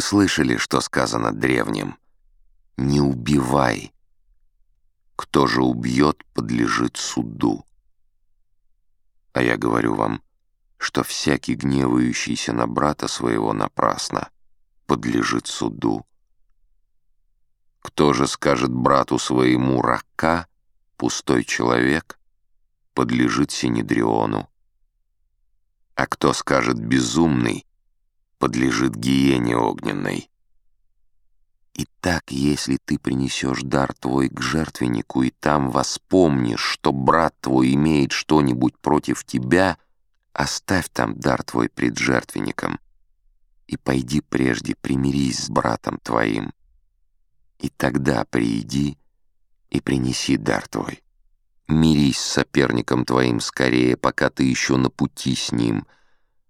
Вы слышали, что сказано древним? Не убивай. Кто же убьет, подлежит суду. А я говорю вам, что всякий гневающийся на брата своего напрасно подлежит суду. Кто же скажет брату своему «рака», пустой человек, подлежит Синедриону. А кто скажет «безумный», подлежит гиене огненной. Итак, если ты принесешь дар твой к жертвеннику и там воспомнишь, что брат твой имеет что-нибудь против тебя, оставь там дар твой пред жертвенником и пойди прежде примирись с братом твоим. И тогда приди и принеси дар твой. Мирись с соперником твоим скорее, пока ты еще на пути с ним,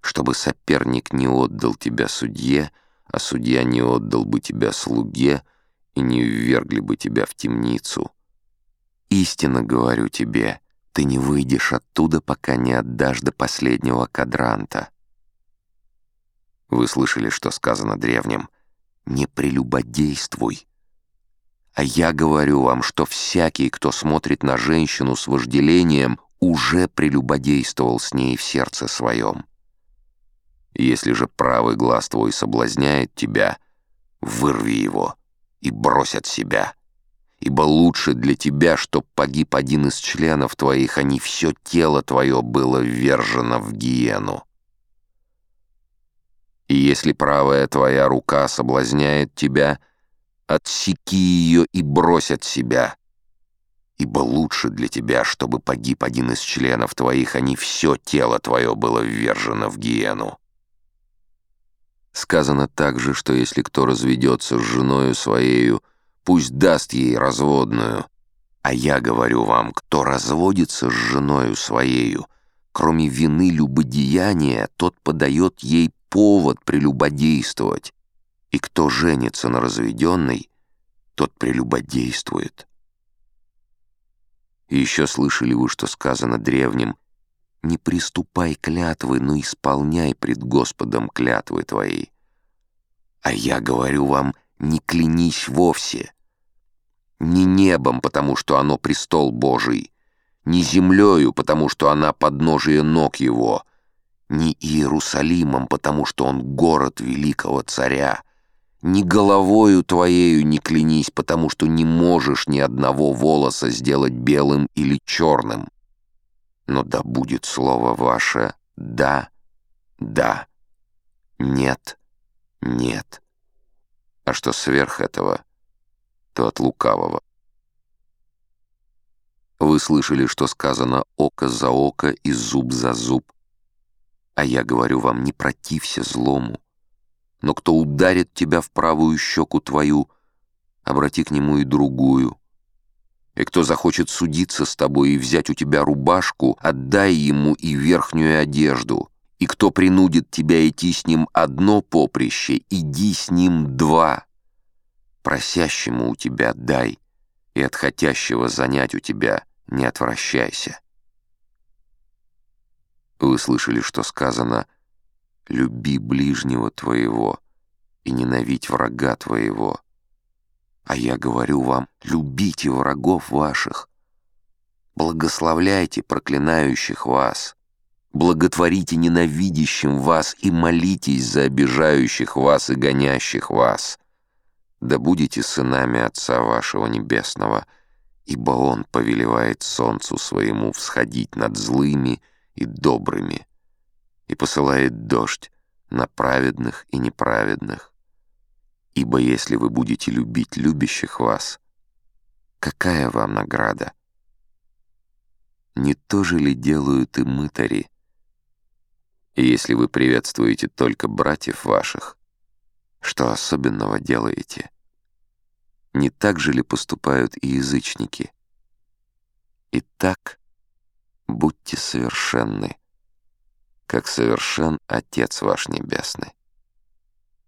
чтобы соперник не отдал тебя судье, а судья не отдал бы тебя слуге и не ввергли бы тебя в темницу. Истинно говорю тебе, ты не выйдешь оттуда, пока не отдашь до последнего кадранта. Вы слышали, что сказано древним? «Не прелюбодействуй». А я говорю вам, что всякий, кто смотрит на женщину с вожделением, уже прелюбодействовал с ней в сердце своем. Если же правый глаз твой соблазняет тебя, вырви его и брось от себя. Ибо лучше для тебя, чтоб погиб один из членов твоих, а не все тело твое было ввержено в гиену. И если правая твоя рука соблазняет тебя, отсеки ее и брось от себя. Ибо лучше для тебя, чтобы погиб один из членов твоих, а не все тело твое было ввержено в гиену. Сказано также, что если кто разведется с женою своею, пусть даст ей разводную. А я говорю вам, кто разводится с женою своею, кроме вины любодеяния, тот подает ей повод прелюбодействовать, и кто женится на разведенной, тот прелюбодействует. И еще слышали вы, что сказано древним, «Не приступай клятвы, но исполняй пред Господом клятвы твои». А я говорю вам, не клянись вовсе. Не небом, потому что оно престол Божий, не землею, потому что она подножие ног его, не Иерусалимом, потому что он город великого царя, ни головою твоею не клянись, потому что не можешь ни одного волоса сделать белым или черным. Но да будет слово ваше «да», «да», «нет», «нет». А что сверх этого, то от лукавого. Вы слышали, что сказано «око за око и зуб за зуб», а я говорю вам, не протився злому. Но кто ударит тебя в правую щеку твою, обрати к нему и другую. И кто захочет судиться с тобой и взять у тебя рубашку, отдай ему и верхнюю одежду. И кто принудит тебя идти с ним одно поприще, иди с ним два. Просящему у тебя дай, и от хотящего занять у тебя не отвращайся. Вы слышали, что сказано «люби ближнего твоего и ненавидь врага твоего». А я говорю вам, любите врагов ваших, благословляйте проклинающих вас, благотворите ненавидящим вас и молитесь за обижающих вас и гонящих вас. Да будете сынами Отца вашего Небесного, ибо Он повелевает солнцу своему всходить над злыми и добрыми, и посылает дождь на праведных и неправедных. Ибо если вы будете любить любящих вас, какая вам награда? Не то же ли делают и мытари? И если вы приветствуете только братьев ваших, что особенного делаете? Не так же ли поступают и язычники? Итак, будьте совершенны, как совершен Отец ваш Небесный.